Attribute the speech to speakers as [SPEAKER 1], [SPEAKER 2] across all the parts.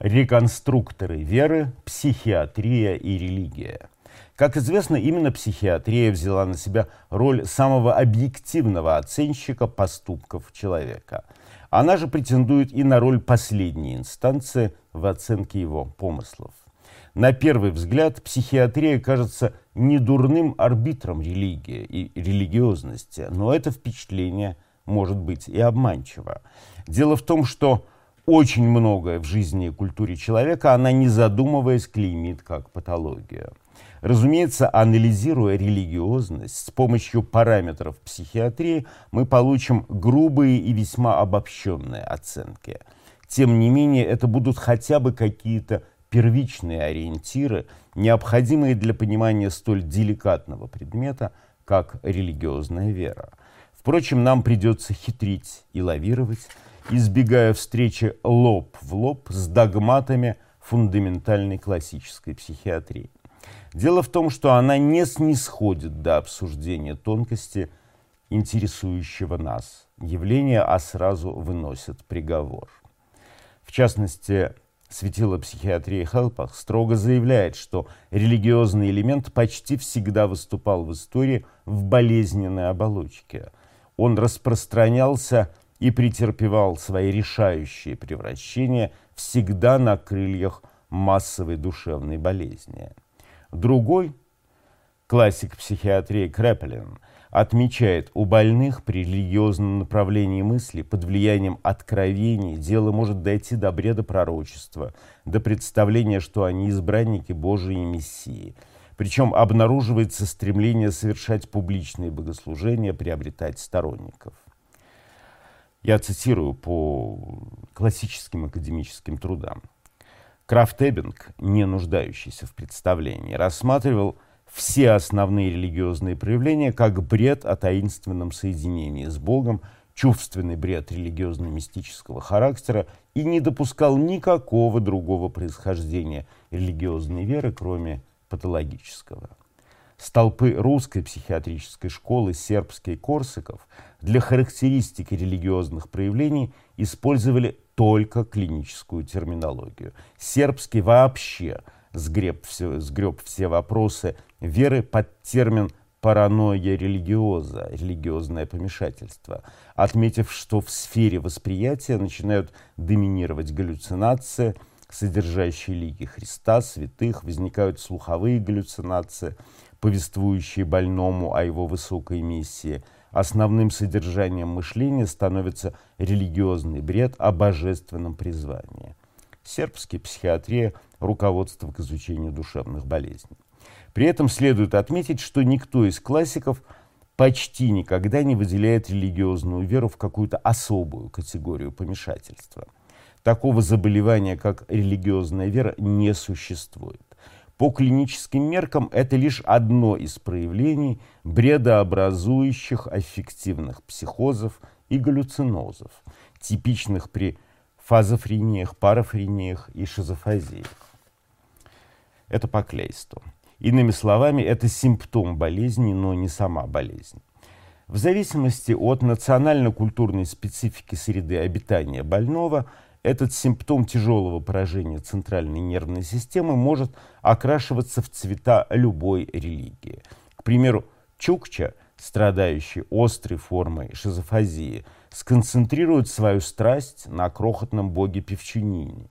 [SPEAKER 1] Реконструкторы веры, психиатрия и религия. Как известно, именно психиатрия взяла на себя роль самого объективного оценщика поступков человека. Она же претендует и на роль последней инстанции в оценке его помыслов. На первый взгляд психиатрия кажется недурным арбитром религии и религиозности, но это впечатление может быть и обманчиво. Дело в том, что очень многое в жизни и культуре человека она, не задумываясь, клеймит как патологию. Разумеется, анализируя религиозность с помощью параметров психиатрии, мы получим грубые и весьма обобщенные оценки. Тем не менее, это будут хотя бы какие-то первичные ориентиры, необходимые для понимания столь деликатного предмета, как религиозная вера. Впрочем, нам придется хитрить и лавировать, избегая встречи лоб в лоб с догматами фундаментальной классической психиатрии. Дело в том, что она не снисходит до обсуждения тонкости интересующего нас явления, а сразу выносит приговор. В частности, светило психиатрии Хелпах строго заявляет, что религиозный элемент почти всегда выступал в истории в болезненной оболочке. Он распространялся и претерпевал свои решающие превращения всегда на крыльях массовой душевной болезни. Другой, классик психиатрии Крепелин, отмечает, у больных при религиозном направлении мысли под влиянием откровений дело может дойти до бреда пророчества, до представления, что они избранники Божии Мессии. Причем обнаруживается стремление совершать публичные богослужения, приобретать сторонников. Я цитирую по классическим академическим трудам. Крафт Эббинг, не нуждающийся в представлении, рассматривал все основные религиозные проявления как бред о таинственном соединении с Богом, чувственный бред религиозно-мистического характера и не допускал никакого другого происхождения религиозной веры, кроме патологического. Столпы русской психиатрической школы сербский Корсаков для характеристики религиозных проявлений использовали только клиническую терминологию. Сербский вообще сгреб все, сгреб все вопросы веры под термин паранойя религиоза, религиозное помешательство, отметив, что в сфере восприятия начинают доминировать галлюцинации, содержащие лики Христа, святых, возникают слуховые галлюцинации, повествующие больному о его высокой миссии. Основным содержанием мышления становится религиозный бред о божественном призвании. Сербская психиатрия – руководство к изучению душевных болезней. При этом следует отметить, что никто из классиков почти никогда не выделяет религиозную веру в какую-то особую категорию помешательства. Такого заболевания, как религиозная вера, не существует. По клиническим меркам это лишь одно из проявлений бредообразующих аффективных психозов и галлюцинозов, типичных при фазофрениях, парафрениях и шизофазиях. Это по клейству. Иными словами, это симптом болезни, но не сама болезнь. В зависимости от национально-культурной специфики среды обитания больного – этот симптом тяжелого поражения центральной нервной системы может окрашиваться в цвета любой религии. К примеру, Чукча, страдающий острой формой шизофазии, сконцентрирует свою страсть на крохотном боге Певчунине.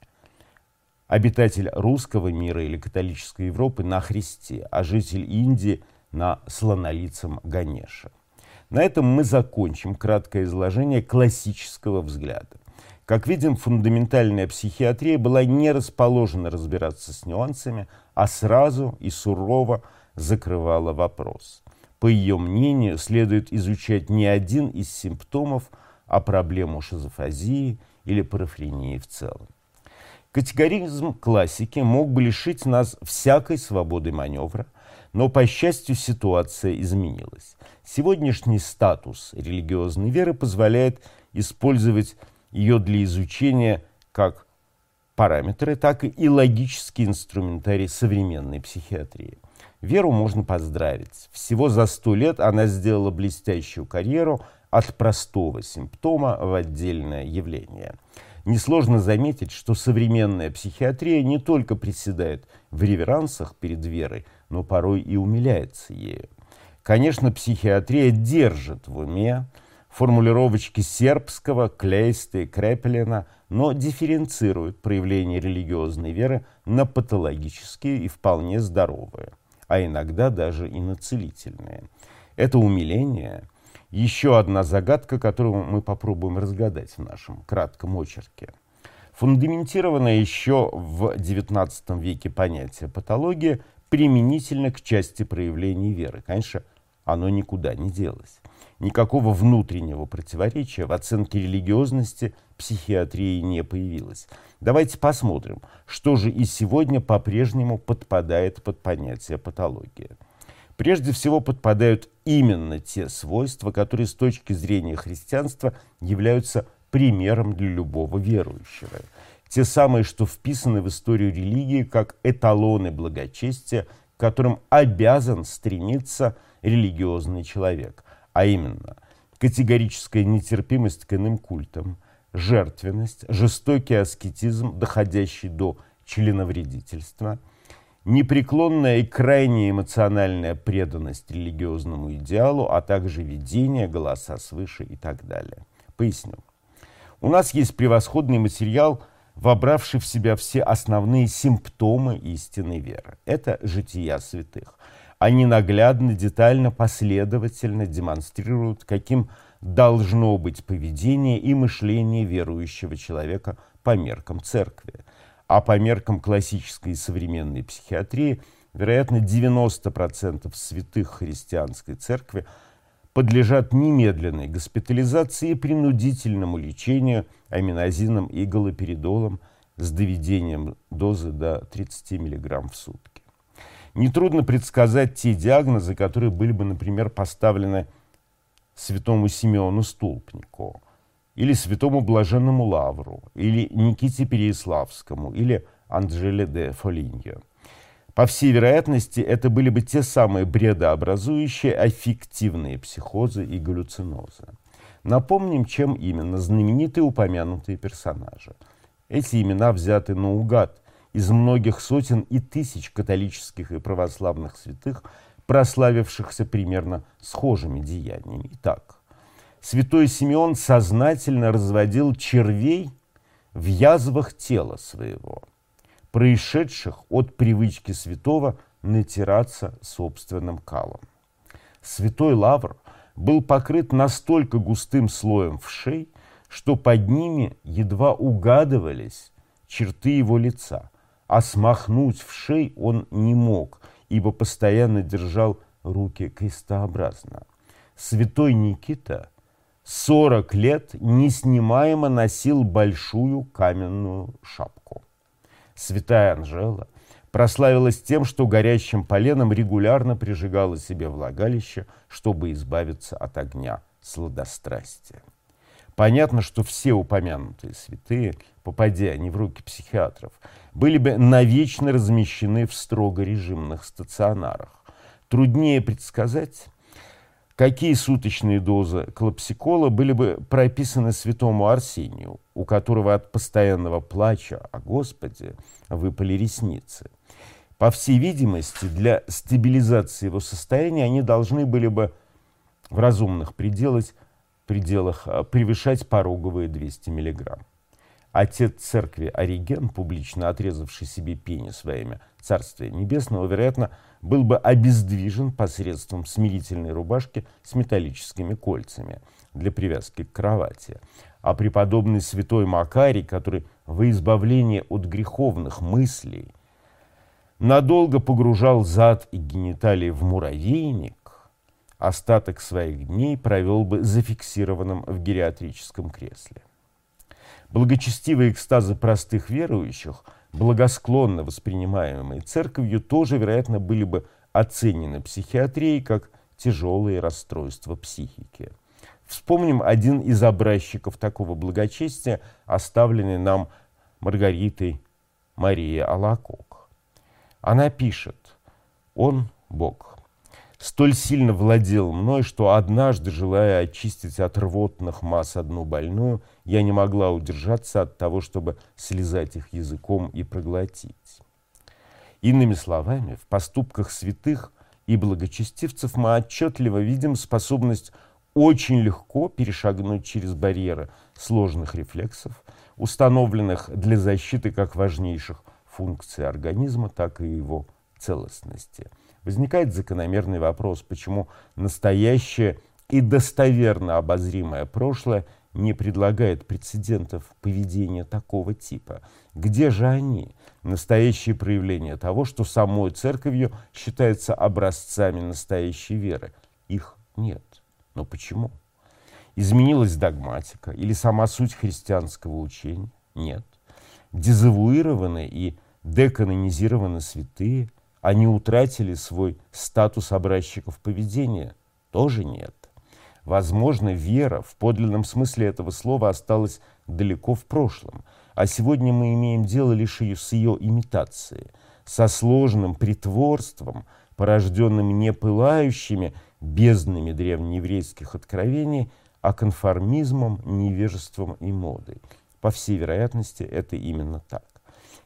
[SPEAKER 1] Обитатель русского мира или католической Европы на Христе, а житель Индии на слонолицем Ганеша. На этом мы закончим краткое изложение классического взгляда. Как видим, фундаментальная психиатрия была не расположена разбираться с нюансами, а сразу и сурово закрывала вопрос. По ее мнению, следует изучать не один из симптомов, а проблему шизофазии или парафрении в целом. Категоризм классики мог бы лишить нас всякой свободы маневра, но, по счастью, ситуация изменилась. Сегодняшний статус религиозной веры позволяет использовать ее для изучения как параметры, так и логический инструментарий современной психиатрии. Веру можно поздравить. Всего за сто лет она сделала блестящую карьеру от простого симптома в отдельное явление. Несложно заметить, что современная психиатрия не только приседает в реверансах перед верой, но порой и умиляется ею. Конечно, психиатрия держит в уме формулировочки сербского, Клейста и Крепелина, но дифференцирует проявление религиозной веры на патологические и вполне здоровые, а иногда даже и на целительные. Это умиление – еще одна загадка, которую мы попробуем разгадать в нашем кратком очерке. Фундаментированное еще в XIX веке понятие патология применительно к части проявлений веры. Конечно, оно никуда не делось. Никакого внутреннего противоречия в оценке религиозности психиатрии не появилось. Давайте посмотрим, что же и сегодня по-прежнему подпадает под понятие патология прежде всего подпадают именно те свойства, которые с точки зрения христианства являются примером для любого верующего. Те самые, что вписаны в историю религии как эталоны благочестия, к которым обязан стремиться религиозный человек, а именно категорическая нетерпимость к иным культам, жертвенность, жестокий аскетизм, доходящий до членовредительства – непреклонная и крайне эмоциональная преданность религиозному идеалу, а также видение, голоса свыше и так далее. Поясню. У нас есть превосходный материал, вобравший в себя все основные симптомы истинной веры. Это жития святых. Они наглядно, детально, последовательно демонстрируют, каким должно быть поведение и мышление верующего человека по меркам церкви а по меркам классической и современной психиатрии, вероятно, 90% святых христианской церкви подлежат немедленной госпитализации и принудительному лечению аминозином и галоперидолом с доведением дозы до 30 мг в сутки. Нетрудно предсказать те диагнозы, которые были бы, например, поставлены святому Симеону Столпнику – или святому Блаженному Лавру, или Никите Переяславскому, или Анджеле де Фолиньо. По всей вероятности, это были бы те самые бредообразующие аффективные психозы и галлюцинозы. Напомним, чем именно знаменитые упомянутые персонажи. Эти имена взяты наугад из многих сотен и тысяч католических и православных святых, прославившихся примерно схожими деяниями. Итак, святой Симеон сознательно разводил червей в язвах тела своего, происшедших от привычки святого натираться собственным калом. Святой Лавр был покрыт настолько густым слоем вшей, что под ними едва угадывались черты его лица, а смахнуть вшей он не мог, ибо постоянно держал руки крестообразно. Святой Никита – 40 лет неснимаемо носил большую каменную шапку. Святая Анжела прославилась тем, что горящим поленом регулярно прижигала себе влагалище, чтобы избавиться от огня сладострастия. Понятно, что все упомянутые святые, попадя они в руки психиатров, были бы навечно размещены в строго режимных стационарах. Труднее предсказать, какие суточные дозы клопсикола были бы прописаны святому Арсению, у которого от постоянного плача о Господе выпали ресницы. По всей видимости, для стабилизации его состояния они должны были бы в разумных пределах, пределах а, превышать пороговые 200 миллиграмм. Отец церкви Ориген, публично отрезавший себе пенис во имя Царствия Небесного, вероятно, был бы обездвижен посредством смирительной рубашки с металлическими кольцами для привязки к кровати. А преподобный святой Макарий, который во избавление от греховных мыслей надолго погружал зад и гениталии в муравейник, остаток своих дней провел бы зафиксированным в гериатрическом кресле. Благочестивые экстазы простых верующих – благосклонно воспринимаемые церковью, тоже, вероятно, были бы оценены психиатрией как тяжелые расстройства психики. Вспомним один из образчиков такого благочестия, оставленный нам Маргаритой Мария Алакок. Она пишет, «Он – Бог, столь сильно владел мной, что однажды, желая очистить от рвотных масс одну больную, я не могла удержаться от того, чтобы слезать их языком и проглотить. Иными словами, в поступках святых и благочестивцев мы отчетливо видим способность очень легко перешагнуть через барьеры сложных рефлексов, установленных для защиты как важнейших функций организма, так и его целостности. Возникает закономерный вопрос, почему настоящее и достоверно обозримое прошлое не предлагает прецедентов поведения такого типа. Где же они, настоящие проявления того, что самой церковью считается образцами настоящей веры? Их нет. Но почему? Изменилась догматика или сама суть христианского учения? Нет. Дезавуированы и деканонизированы святые? Они утратили свой статус образчиков поведения? Тоже нет. Возможно, вера в подлинном смысле этого слова осталась далеко в прошлом, а сегодня мы имеем дело лишь с ее имитацией, со сложным притворством, порожденным не пылающими безднами древнееврейских откровений, а конформизмом, невежеством и модой. По всей вероятности, это именно так.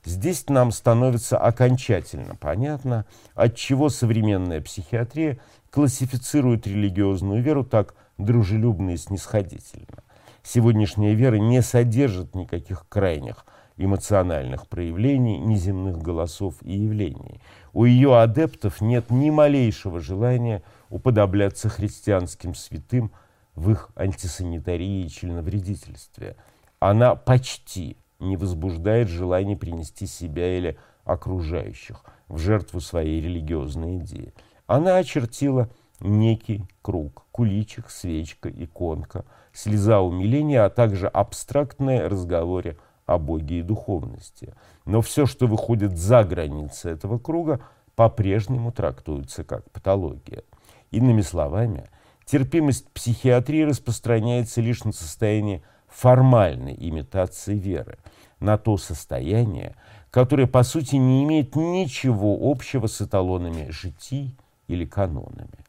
[SPEAKER 1] Здесь нам становится окончательно понятно, отчего современная психиатрия классифицирует религиозную веру так дружелюбно и снисходительно. Сегодняшняя вера не содержит никаких крайних эмоциональных проявлений, неземных голосов и явлений. У ее адептов нет ни малейшего желания уподобляться христианским святым в их антисанитарии и членовредительстве. Она почти не возбуждает желание принести себя или окружающих в жертву своей религиозной идеи. Она очертила некий круг, куличик, свечка, иконка, слеза умиления, а также абстрактное разговоре о Боге и духовности. Но все, что выходит за границы этого круга, по-прежнему трактуется как патология. Иными словами, терпимость психиатрии распространяется лишь на состояние формальной имитации веры, на то состояние, которое, по сути, не имеет ничего общего с эталонами житий или канонами.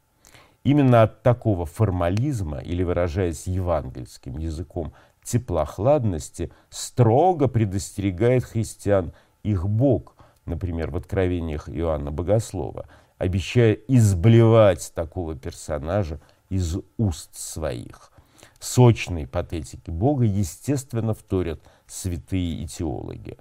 [SPEAKER 1] Именно от такого формализма, или выражаясь евангельским языком, теплохладности, строго предостерегает христиан их Бог, например, в откровениях Иоанна Богослова, обещая изблевать такого персонажа из уст своих. Сочной патетики Бога, естественно, вторят святые и теологи.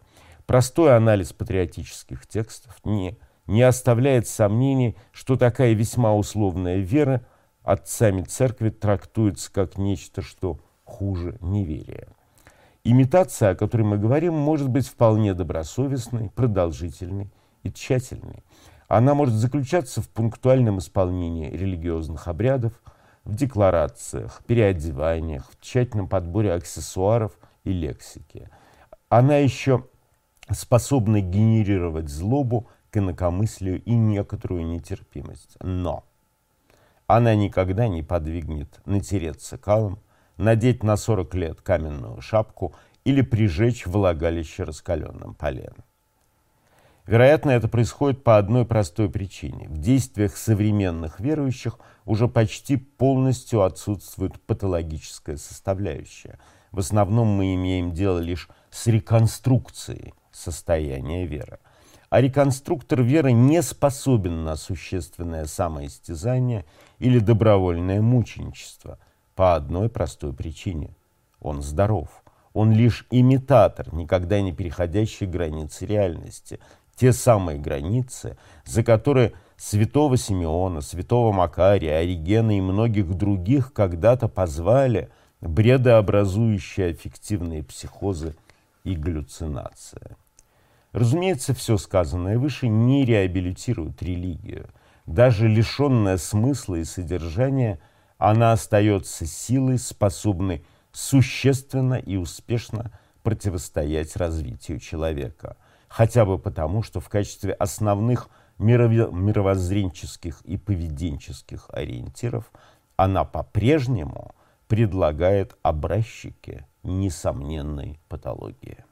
[SPEAKER 1] Простой анализ патриотических текстов не не оставляет сомнений, что такая весьма условная вера отцами церкви трактуется как нечто, что хуже неверия. Имитация, о которой мы говорим, может быть вполне добросовестной, продолжительной и тщательной. Она может заключаться в пунктуальном исполнении религиозных обрядов, в декларациях, переодеваниях, в тщательном подборе аксессуаров и лексики. Она еще способна генерировать злобу к инакомыслию и некоторую нетерпимость. Но она никогда не подвигнет натереться калом, надеть на 40 лет каменную шапку или прижечь влагалище раскаленным поленом. Вероятно, это происходит по одной простой причине. В действиях современных верующих уже почти полностью отсутствует патологическая составляющая. В основном мы имеем дело лишь с реконструкцией состояния веры – а реконструктор веры не способен на существенное самоистязание или добровольное мученичество по одной простой причине. Он здоров. Он лишь имитатор, никогда не переходящий границы реальности. Те самые границы, за которые святого Симеона, святого Макария, Оригена и многих других когда-то позвали бредообразующие аффективные психозы и галлюцинации. Разумеется, все сказанное выше не реабилитирует религию. Даже лишенная смысла и содержания, она остается силой, способной существенно и успешно противостоять развитию человека. Хотя бы потому, что в качестве основных мировоззренческих и поведенческих ориентиров она по-прежнему предлагает образчики несомненной патологии.